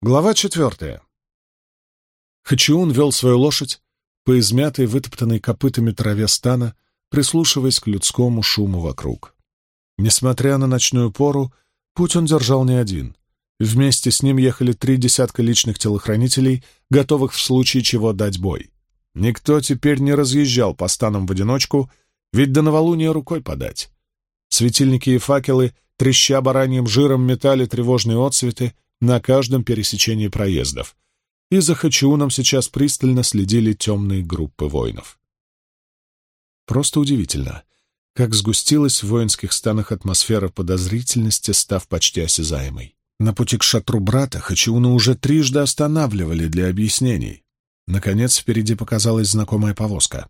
Глава четвертая. Хачиун вел свою лошадь по измятой, вытоптанной копытами траве стана, прислушиваясь к людскому шуму вокруг. Несмотря на ночную пору, путь он держал не один. Вместе с ним ехали три десятка личных телохранителей, готовых в случае чего дать бой. Никто теперь не разъезжал по станам в одиночку, ведь до новолуния рукой подать. Светильники и факелы, треща бараньим жиром, метали тревожные отцветы на каждом пересечении проездов. И за Хачиуном сейчас пристально следили темные группы воинов. Просто удивительно, как сгустилась в воинских станах атмосфера подозрительности, став почти осязаемой. На пути к шатру брата Хачиуна уже трижды останавливали для объяснений. Наконец впереди показалась знакомая повозка.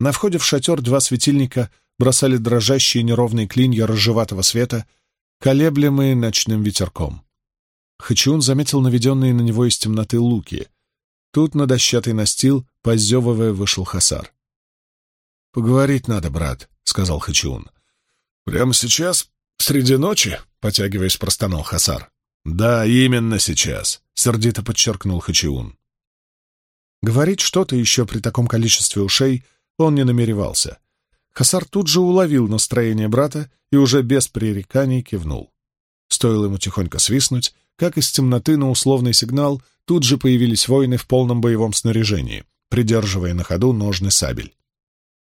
На входе в шатер два светильника бросали дрожащие неровные клинья рыжеватого света, колеблемые ночным ветерком. Хачиун заметил наведенные на него из темноты луки. Тут на дощатый настил, позевывая, вышел Хасар. «Поговорить надо, брат», — сказал Хачиун. «Прямо сейчас? Среди ночи?» — потягиваясь, простонал Хасар. «Да, именно сейчас», — сердито подчеркнул Хачиун. Говорить что-то еще при таком количестве ушей он не намеревался. Хасар тут же уловил настроение брата и уже без пререканий кивнул. Стоило ему тихонько свистнуть, как из темноты на условный сигнал тут же появились воины в полном боевом снаряжении, придерживая на ходу ножны сабель.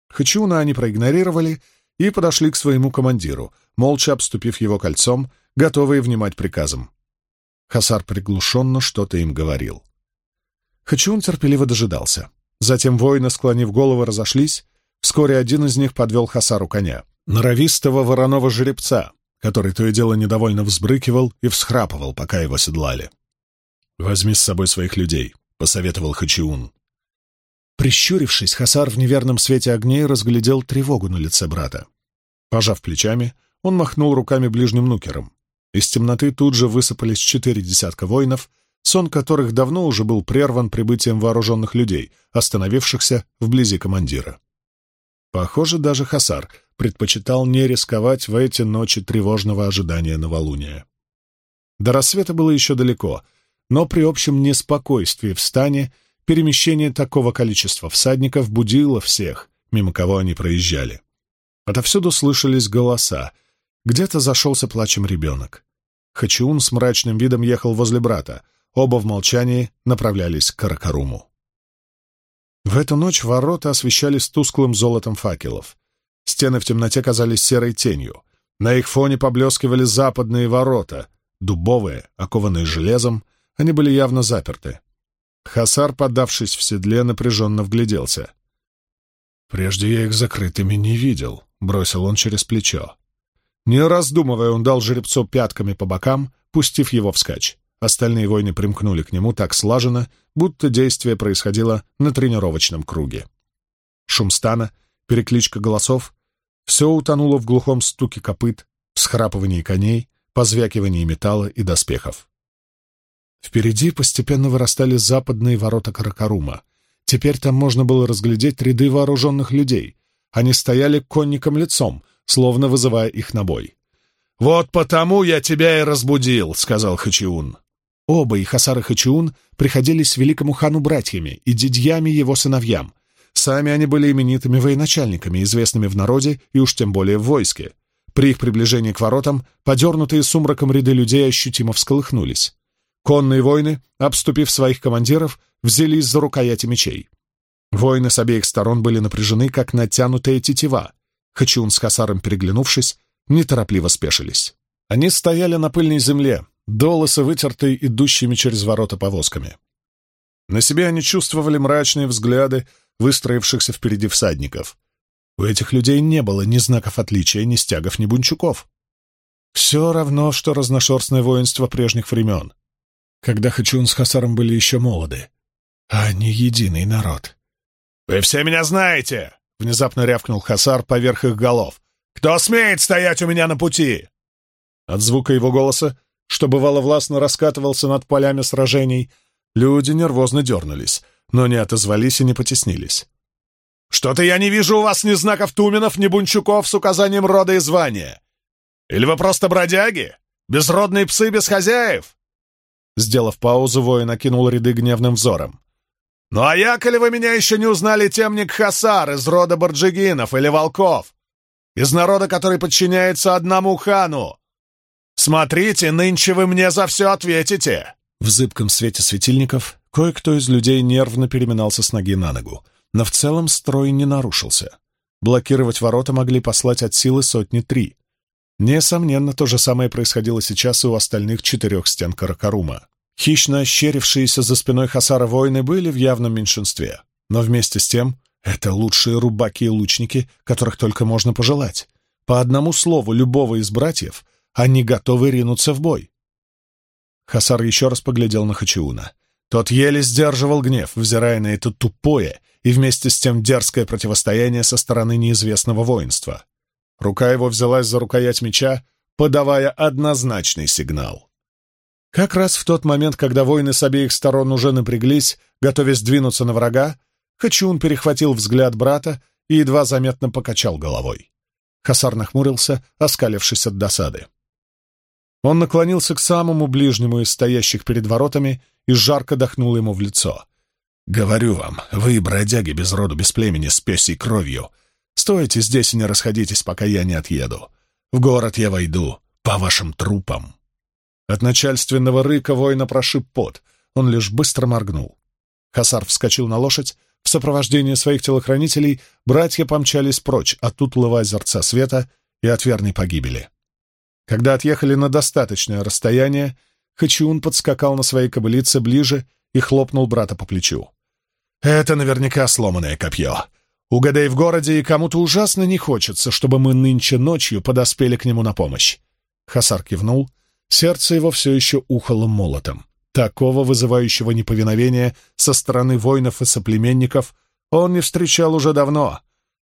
Хачуна они проигнорировали и подошли к своему командиру, молча обступив его кольцом, готовые внимать приказам. Хасар приглушенно что-то им говорил. Хачун терпеливо дожидался. Затем воины, склонив головы, разошлись. Вскоре один из них подвел Хасару коня, норовистого вороного жеребца, который то и дело недовольно взбрыкивал и всхрапывал, пока его седлали. «Возьми с собой своих людей», — посоветовал Хачиун. Прищурившись, Хасар в неверном свете огней разглядел тревогу на лице брата. Пожав плечами, он махнул руками ближним нукером. Из темноты тут же высыпались четыре десятка воинов, сон которых давно уже был прерван прибытием вооруженных людей, остановившихся вблизи командира. Похоже, даже Хасар предпочитал не рисковать в эти ночи тревожного ожидания новолуния. До рассвета было еще далеко, но при общем неспокойствии в стане перемещение такого количества всадников будило всех, мимо кого они проезжали. Отовсюду слышались голоса. Где-то зашелся плачем ребенок. Хачиун с мрачным видом ехал возле брата — Оба в молчании направлялись к Каракаруму. В эту ночь ворота освещались тусклым золотом факелов. Стены в темноте казались серой тенью. На их фоне поблескивали западные ворота, дубовые, окованные железом, они были явно заперты. Хасар, подавшись в седле, напряженно вгляделся. «Прежде я их закрытыми не видел», — бросил он через плечо. Не раздумывая, он дал жеребцу пятками по бокам, пустив его вскачь. Остальные воины примкнули к нему так слаженно, будто действие происходило на тренировочном круге. Шум стана, перекличка голосов — все утонуло в глухом стуке копыт, схрапывании коней, позвякивании металла и доспехов. Впереди постепенно вырастали западные ворота Каракарума. Теперь там можно было разглядеть ряды вооруженных людей. Они стояли конником лицом, словно вызывая их на бой. «Вот потому я тебя и разбудил», — сказал Хачиун. Оба, и Хасар и Хачиун, приходились великому хану братьями и дядьями его сыновьям. Сами они были именитыми военачальниками, известными в народе и уж тем более в войске. При их приближении к воротам, подернутые сумраком ряды людей ощутимо всколыхнулись. Конные воины, обступив своих командиров, взялись за рукояти мечей. Воины с обеих сторон были напряжены, как натянутая тетива. Хачиун с Хасаром, переглянувшись, неторопливо спешились. Они стояли на пыльной земле, долосы вытертые идущими через ворота повозками. На себе они чувствовали мрачные взгляды выстроившихся впереди всадников. У этих людей не было ни знаков отличия, ни стягов, ни бунчуков. Все равно, что разношерстное воинство прежних времен, когда Хачун с Хасаром были еще молоды, а не единый народ. «Вы все меня знаете!» — внезапно рявкнул Хасар поверх их голов. «Кто смеет стоять у меня на пути?» От звука его голоса что бывало властно раскатывался над полями сражений, люди нервозно дернулись, но не отозвались и не потеснились. «Что-то я не вижу у вас ни знаков туменов, ни бунчуков с указанием рода и звания. Или вы просто бродяги? Безродные псы без хозяев?» Сделав паузу, воин окинул ряды гневным взором. «Ну а яколи вы меня еще не узнали темник Хасар из рода Барджигинов или Волков? Из народа, который подчиняется одному хану? Смотрите, нынче вы мне за все ответите!» В зыбком свете светильников кое-кто из людей нервно переминался с ноги на ногу, но в целом строй не нарушился. Блокировать ворота могли послать от силы сотни три. Несомненно, то же самое происходило сейчас и у остальных четырех стен Каракарума. Хищно ощерившиеся за спиной Хасара воины были в явном меньшинстве, но вместе с тем это лучшие рубаки и лучники, которых только можно пожелать. По одному слову любого из братьев они готовы ринуться в бой. Хасар еще раз поглядел на Хачиуна. Тот еле сдерживал гнев, взирая на это тупое и вместе с тем дерзкое противостояние со стороны неизвестного воинства. Рука его взялась за рукоять меча, подавая однозначный сигнал. Как раз в тот момент, когда воины с обеих сторон уже напряглись, готовясь двинуться на врага, Хачун перехватил взгляд брата и едва заметно покачал головой. Хасар нахмурился, оскалившись от досады. Он наклонился к самому ближнему из стоящих перед воротами и жарко дохнул ему в лицо. «Говорю вам, вы, бродяги без роду, без племени, с пёсей кровью, стойте здесь и не расходитесь, пока я не отъеду. В город я войду по вашим трупам». От начальственного рыка воина прошиб пот, он лишь быстро моргнул. Хасар вскочил на лошадь, в сопровождении своих телохранителей братья помчались прочь от утлого озерца света и от верной погибели. Когда отъехали на достаточное расстояние, Хачиун подскакал на своей кобылице ближе и хлопнул брата по плечу. «Это наверняка сломанное копье. Угадай в городе, и кому-то ужасно не хочется, чтобы мы нынче ночью подоспели к нему на помощь». Хасар кивнул Сердце его все еще ухало молотом. Такого вызывающего неповиновения со стороны воинов и соплеменников он не встречал уже давно.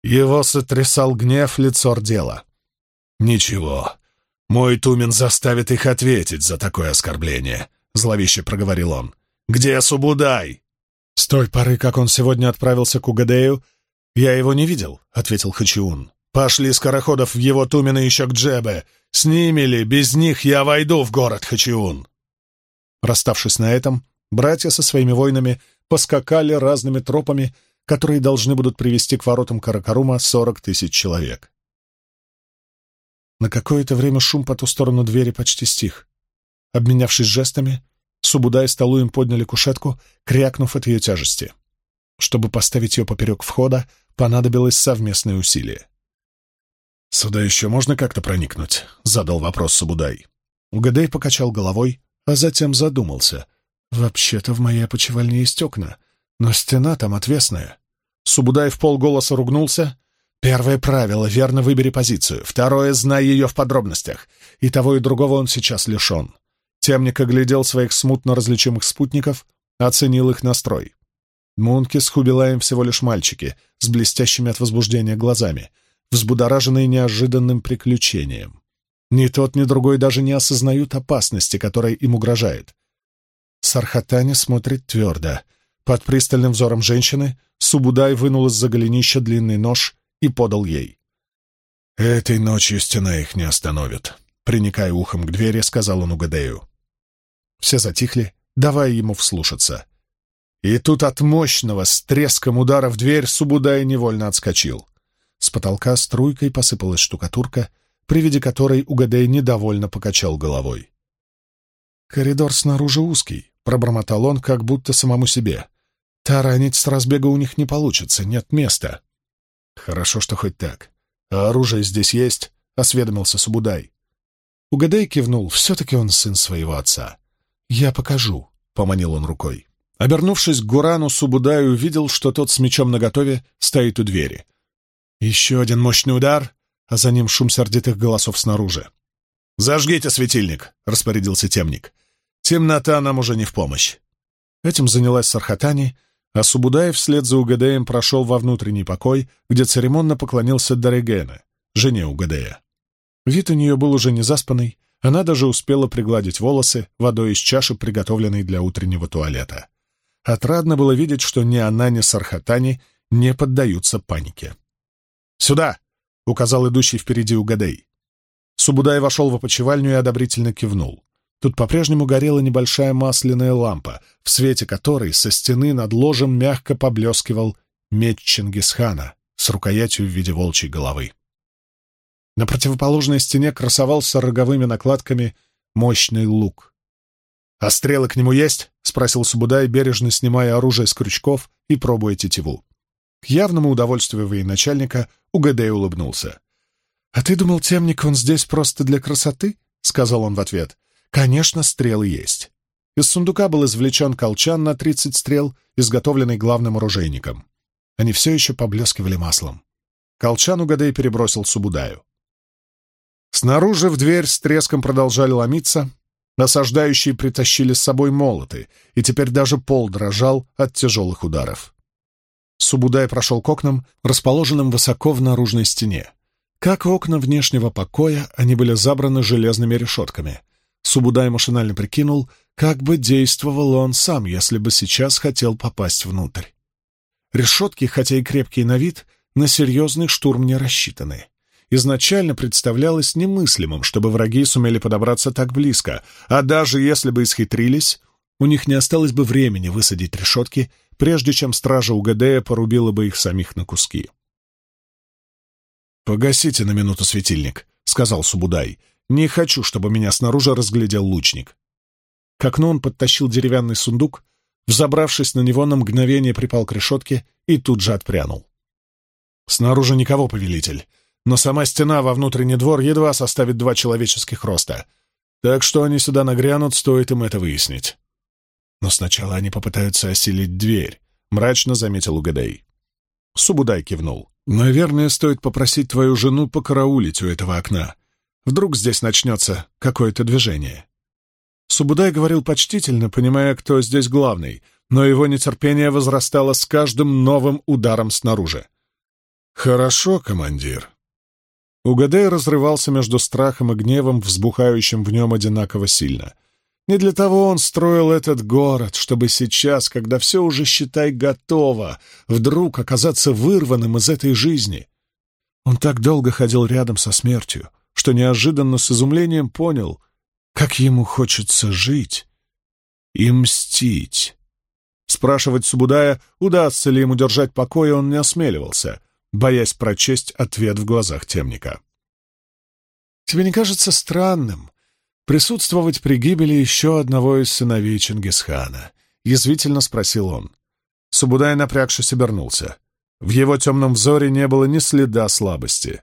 Его сотрясал гнев лицо дела. «Ничего, мой Тумен заставит их ответить за такое оскорбление», — зловеще проговорил он. «Где Субудай?» «С той поры, как он сегодня отправился к Угадею, я его не видел», — ответил Хачиун. «Пошли скороходов в его Тумена еще к Джебе, с ними ли, без них я войду в город Хачиун!» Расставшись на этом, братья со своими воинами поскакали разными тропами, которые должны будут привести к воротам Каракарума сорок тысяч человек. На какое-то время шум по ту сторону двери почти стих. Обменявшись жестами, Субуда и Сталуем подняли кушетку, крякнув от ее тяжести. Чтобы поставить ее поперек входа, понадобилось совместное усилие. «Сюда еще можно как-то проникнуть?» — задал вопрос Сабудай. Угадей покачал головой, а затем задумался. «Вообще-то в моей опочивальне есть окна, но стена там отвесная». Субудай в полголоса ругнулся. «Первое правило — верно выбери позицию. Второе — знай ее в подробностях. И того, и другого он сейчас лишен». Темник оглядел своих смутно различимых спутников, оценил их настрой. Мунки с Хубилаем всего лишь мальчики, с блестящими от возбуждения глазами — взбудораженные неожиданным приключением. Ни тот, ни другой даже не осознают опасности, которая им угрожает. Сархатани смотрит твердо. Под пристальным взором женщины Субудай вынул из-за голенища длинный нож и подал ей. «Этой ночью стена их не остановит», — приникая ухом к двери, сказал он Угадею. Все затихли, давая ему вслушаться. И тут от мощного, с треском удара в дверь Субудай невольно отскочил. С потолка струйкой посыпалась штукатурка, при виде которой Угадей недовольно покачал головой. «Коридор снаружи узкий», — пробормотал он, как будто самому себе. «Таранить с разбега у них не получится, нет места». «Хорошо, что хоть так. А оружие здесь есть?» — осведомился Субудай. Угадей кивнул, все-таки он сын своего отца. «Я покажу», — поманил он рукой. Обернувшись к Гурану, Субудай увидел, что тот с мечом наготове стоит у двери. Еще один мощный удар, а за ним шум сердитых голосов снаружи. «Зажгите светильник!» — распорядился темник. «Темнота нам уже не в помощь». Этим занялась Сархатани, а Субудаев вслед за Угадеем прошел во внутренний покой, где церемонно поклонился Дарегене, жене Угадея. Вид у нее был уже не заспанный, она даже успела пригладить волосы водой из чаши, приготовленной для утреннего туалета. Отрадно было видеть, что ни она, ни Сархатани не поддаются панике. «Сюда!» — указал идущий впереди Угадей. Субудай вошел в опочивальню и одобрительно кивнул. Тут по-прежнему горела небольшая масляная лампа, в свете которой со стены над ложем мягко поблескивал меч Чингисхана с рукоятью в виде волчьей головы. На противоположной стене красовался роговыми накладками мощный лук. «А стрелы к нему есть?» — спросил Субудай, бережно снимая оружие с крючков и пробуя тетиву. К явному удовольствию военачальника Угадей улыбнулся. «А ты думал, темник, он здесь просто для красоты?» — сказал он в ответ. Конечно, стрелы есть. Из сундука был извлечен колчан на тридцать стрел, изготовленный главным оружейником. Они все еще поблескивали маслом. Колчан угадай перебросил Субудаю. Снаружи в дверь с треском продолжали ломиться. Насаждающие притащили с собой молоты, и теперь даже пол дрожал от тяжелых ударов. Субудай прошел к окнам, расположенным высоко в наружной стене. Как окна внешнего покоя, они были забраны железными решетками — Субудай машинально прикинул, как бы действовал он сам, если бы сейчас хотел попасть внутрь. Решетки, хотя и крепкие на вид, на серьезный штурм не рассчитаны. Изначально представлялось немыслимым, чтобы враги сумели подобраться так близко, а даже если бы исхитрились, у них не осталось бы времени высадить решетки, прежде чем стража УГД порубила бы их самих на куски. «Погасите на минуту светильник», — сказал Субудай. Не хочу, чтобы меня снаружи разглядел лучник. К окну он подтащил деревянный сундук, взобравшись на него, на мгновение припал к решетке и тут же отпрянул. Снаружи никого, повелитель, но сама стена во внутренний двор едва составит два человеческих роста, так что они сюда нагрянут, стоит им это выяснить. Но сначала они попытаются осилить дверь, — мрачно заметил Угадей. Субудай кивнул. «Наверное, стоит попросить твою жену покараулить у этого окна. Вдруг здесь начнется какое-то движение. Субудай говорил почтительно, понимая, кто здесь главный, но его нетерпение возрастало с каждым новым ударом снаружи. «Хорошо, командир». Угадей разрывался между страхом и гневом, взбухающим в нем одинаково сильно. Не для того он строил этот город, чтобы сейчас, когда все уже, считай, готово, вдруг оказаться вырванным из этой жизни. Он так долго ходил рядом со смертью, что неожиданно с изумлением понял, как ему хочется жить и мстить. Спрашивать Субудая, удастся ли ему держать покой, он не осмеливался, боясь прочесть ответ в глазах темника. «Тебе не кажется странным присутствовать при гибели еще одного из сыновей Чингисхана?» — язвительно спросил он. Субудай, напрягшись, обернулся. В его темном взоре не было ни следа слабости.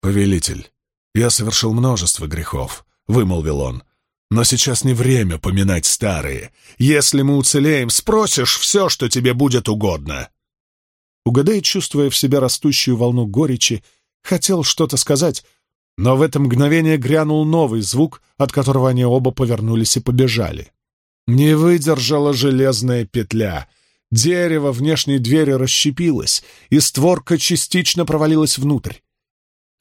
«Повелитель, «Я совершил множество грехов», — вымолвил он. «Но сейчас не время поминать старые. Если мы уцелеем, спросишь все, что тебе будет угодно». Угадай, чувствуя в себе растущую волну горечи, хотел что-то сказать, но в это мгновение грянул новый звук, от которого они оба повернулись и побежали. Не выдержала железная петля. Дерево внешней двери расщепилось, и створка частично провалилась внутрь.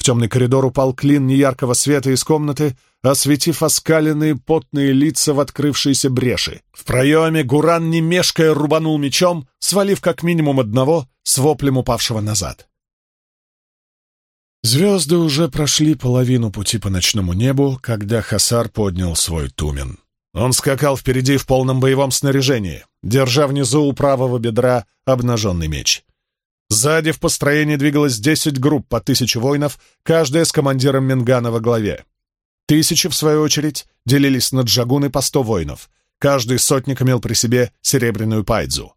В темный коридор упал клин неяркого света из комнаты, осветив оскаленные потные лица в открывшиеся бреши. В проеме Гуран, не мешкая, рубанул мечом, свалив как минимум одного с воплем упавшего назад. Звезды уже прошли половину пути по ночному небу, когда Хасар поднял свой тумен. Он скакал впереди в полном боевом снаряжении, держа внизу у правого бедра обнаженный меч. Сзади в построении двигалось десять групп по тысяче воинов, каждая с командиром Мингана во главе. Тысячи, в свою очередь, делились на джагуны по сто воинов. Каждый сотник имел при себе серебряную пайдзу.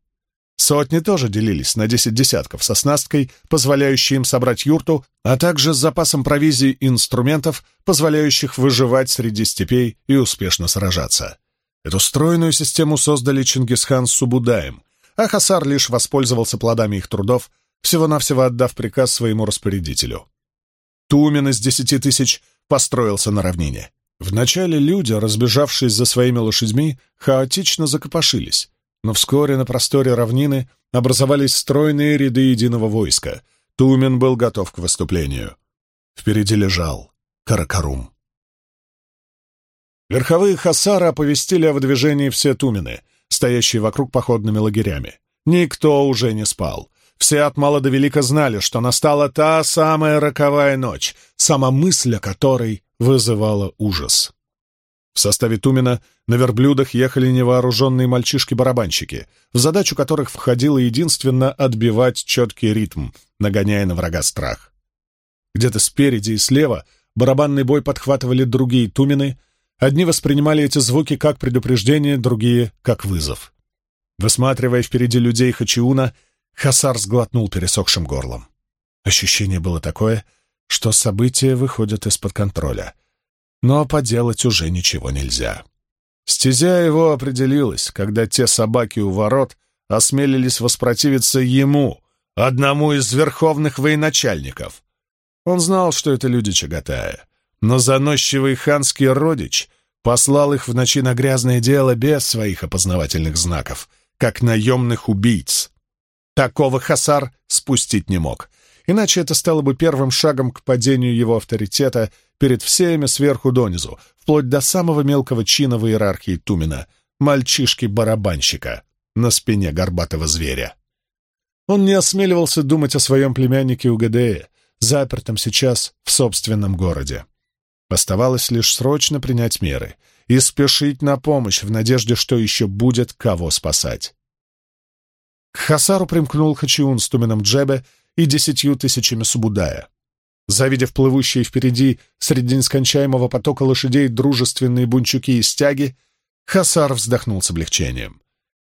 Сотни тоже делились на десять десятков со снасткой, позволяющей им собрать юрту, а также с запасом провизии и инструментов, позволяющих выживать среди степей и успешно сражаться. Эту стройную систему создали Чингисхан с Субудаем, а Хасар лишь воспользовался плодами их трудов, всего-навсего отдав приказ своему распорядителю. Тумен из десяти тысяч построился на равнине. Вначале люди, разбежавшись за своими лошадьми, хаотично закопошились, но вскоре на просторе равнины образовались стройные ряды единого войска. Тумен был готов к выступлению. Впереди лежал Каракарум. Верховые хасары оповестили о выдвижении все тумены, стоящие вокруг походными лагерями. Никто уже не спал. Все от мала до велика знали, что настала та самая роковая ночь, сама мысль о которой вызывала ужас. В составе Тумена на верблюдах ехали невооруженные мальчишки-барабанщики, в задачу которых входило единственно отбивать четкий ритм, нагоняя на врага страх. Где-то спереди и слева барабанный бой подхватывали другие Тумены, одни воспринимали эти звуки как предупреждение, другие — как вызов. Высматривая впереди людей Хачиуна, Хасар сглотнул пересохшим горлом. Ощущение было такое, что события выходят из-под контроля — но поделать уже ничего нельзя. Стезя его определилась, когда те собаки у ворот осмелились воспротивиться ему, одному из верховных военачальников. Он знал, что это люди Чагатая, но заносчивый ханский родич послал их в ночи на грязное дело без своих опознавательных знаков, как наемных убийц. Такого Хасар спустить не мог, иначе это стало бы первым шагом к падению его авторитета перед всеми сверху донизу, вплоть до самого мелкого чина в иерархии Тумина, мальчишки-барабанщика на спине горбатого зверя. Он не осмеливался думать о своем племяннике Угадее, запертом сейчас в собственном городе. Оставалось лишь срочно принять меры и спешить на помощь в надежде, что еще будет кого спасать. К Хасару примкнул Хачиун с Тумином Джебе и десятью тысячами Субудая. Завидев плывущие впереди среди нескончаемого потока лошадей дружественные бунчуки и стяги, Хасар вздохнул с облегчением.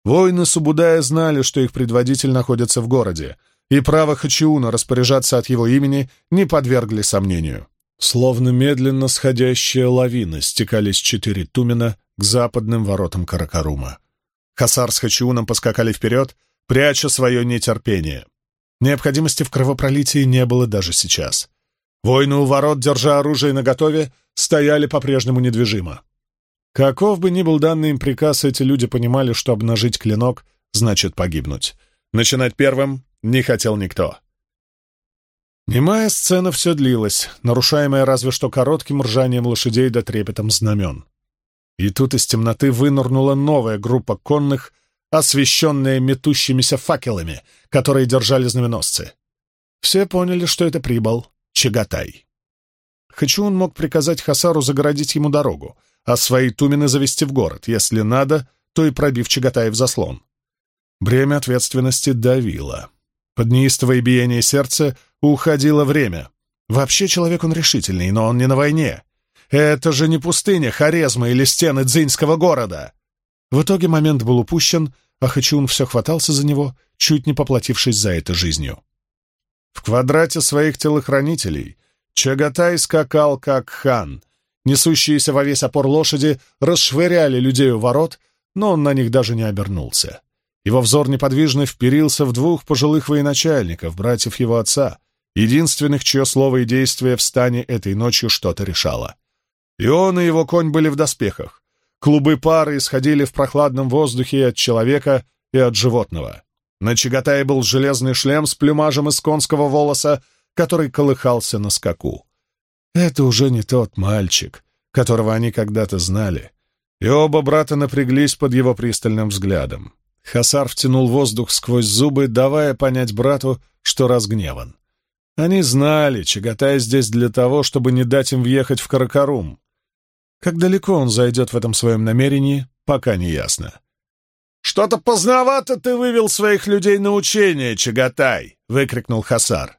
Воины Субудая знали, что их предводитель находится в городе, и право Хачиуна распоряжаться от его имени не подвергли сомнению. Словно медленно сходящая лавина стекались четыре Тумена к западным воротам Каракарума. Хасар с Хачиуном поскакали вперед, пряча свое нетерпение. Необходимости в кровопролитии не было даже сейчас. Воины у ворот, держа оружие наготове, стояли по-прежнему недвижимо. Каков бы ни был данный им приказ, эти люди понимали, что обнажить клинок значит погибнуть. Начинать первым не хотел никто. Немая сцена все длилась, нарушаемая разве что коротким ржанием лошадей да трепетом знамен. И тут из темноты вынырнула новая группа конных, освещенная метущимися факелами, которые держали знаменосцы. Все поняли, что это прибыл Чагатай. Хачун мог приказать Хасару загородить ему дорогу, а свои тумены завести в город, если надо, то и пробив Чагатай в заслон. Бремя ответственности давило. Под неистовое биение сердца уходило время. Вообще человек он решительный, но он не на войне. Это же не пустыня Хорезма или стены Дзинского города. В итоге момент был упущен, а Хачун все хватался за него, чуть не поплатившись за это жизнью. В квадрате своих телохранителей Чагатай скакал как хан. Несущиеся во весь опор лошади расшвыряли людей у ворот, но он на них даже не обернулся. Его взор неподвижно вперился в двух пожилых военачальников, братьев его отца, единственных, чье слово и действие в стане этой ночью что-то решало. И он, и его конь были в доспехах. Клубы пары исходили в прохладном воздухе от человека и от животного. На Чагатае был железный шлем с плюмажем из конского волоса, который колыхался на скаку. Это уже не тот мальчик, которого они когда-то знали. И оба брата напряглись под его пристальным взглядом. Хасар втянул воздух сквозь зубы, давая понять брату, что разгневан. Они знали, Чагатай здесь для того, чтобы не дать им въехать в Каракарум. Как далеко он зайдет в этом своем намерении, пока не ясно. «Что-то поздновато ты вывел своих людей на учение, Чагатай!» — выкрикнул Хасар.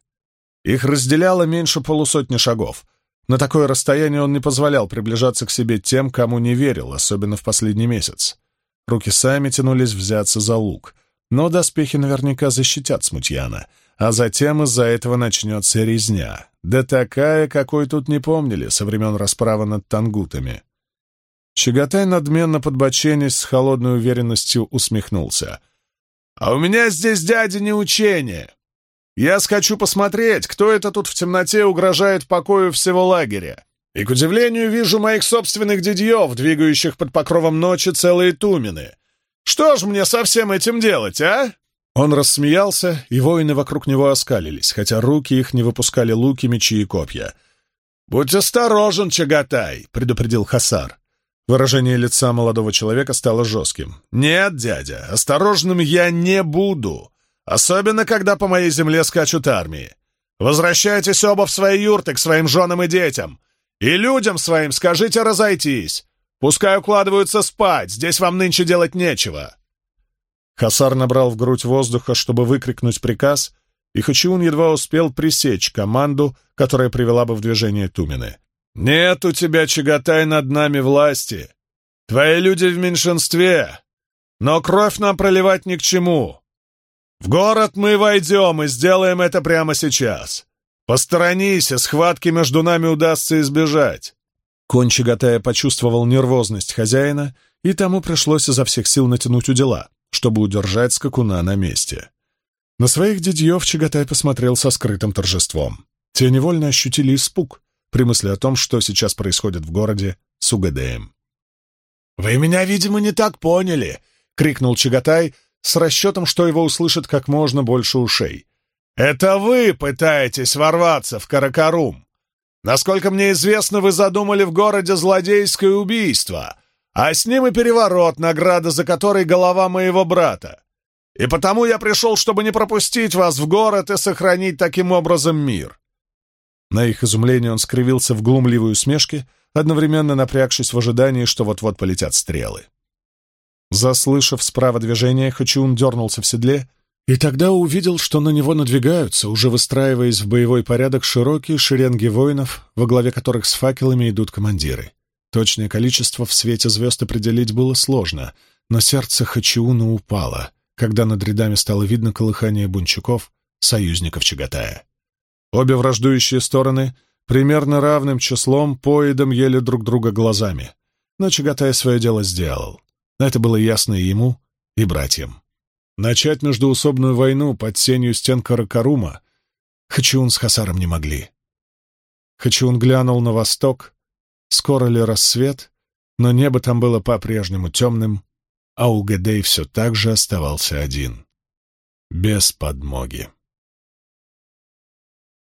Их разделяло меньше полусотни шагов. На такое расстояние он не позволял приближаться к себе тем, кому не верил, особенно в последний месяц. Руки сами тянулись взяться за лук, но доспехи наверняка защитят смутьяна, а затем из-за этого начнется резня. Да такая, какой тут не помнили со времен расправы над тангутами. Чагатай, надменно подбоченясь, с холодной уверенностью усмехнулся. «А у меня здесь, дядя, не учение. Я скачу посмотреть, кто это тут в темноте угрожает покою всего лагеря. И, к удивлению, вижу моих собственных дядьев, двигающих под покровом ночи целые тумены. Что ж мне со всем этим делать, а?» Он рассмеялся, и воины вокруг него оскалились, хотя руки их не выпускали луки, мечи и копья. «Будь осторожен, Чагатай!» — предупредил Хасар. Выражение лица молодого человека стало жестким. «Нет, дядя, осторожным я не буду, особенно когда по моей земле скачут армии. Возвращайтесь оба в свои юрты к своим женам и детям, и людям своим скажите разойтись. Пускай укладываются спать, здесь вам нынче делать нечего!» Хасар набрал в грудь воздуха, чтобы выкрикнуть приказ, и Хачиун едва успел пресечь команду, которая привела бы в движение Тумины. «Нет у тебя, Чагатай, над нами власти. Твои люди в меньшинстве, но кровь нам проливать ни к чему. В город мы войдем и сделаем это прямо сейчас. Посторонись, и схватки между нами удастся избежать». Конь Чагатая почувствовал нервозность хозяина, и тому пришлось изо всех сил натянуть удила, чтобы удержать скакуна на месте. На своих дядьев Чагатай посмотрел со скрытым торжеством. Те невольно ощутили испуг при мысли о том, что сейчас происходит в городе с Угадеем. «Вы меня, видимо, не так поняли!» — крикнул Чагатай с расчетом, что его услышат как можно больше ушей. «Это вы пытаетесь ворваться в Каракарум! Насколько мне известно, вы задумали в городе злодейское убийство, а с ним и переворот, награда за который голова моего брата. И потому я пришел, чтобы не пропустить вас в город и сохранить таким образом мир». На их изумление он скривился в глумливой усмешке, одновременно напрягшись в ожидании, что вот-вот полетят стрелы. Заслышав справа движение, Хачун дернулся в седле и тогда увидел, что на него надвигаются, уже выстраиваясь в боевой порядок широкие шеренги воинов, во главе которых с факелами идут командиры. Точное количество в свете звезд определить было сложно, но сердце Хачиуна упало, когда над рядами стало видно колыхание бунчуков, союзников Чагатая. Обе враждующие стороны примерно равным числом поедом ели друг друга глазами, но Чагатай свое дело сделал. Это было ясно и ему, и братьям. Начать междуусобную войну под сенью стен Каракарума Хачиун с Хасаром не могли. Хачиун глянул на восток. Скоро ли рассвет? Но небо там было по-прежнему темным, а Угадей все так же оставался один. Без подмоги.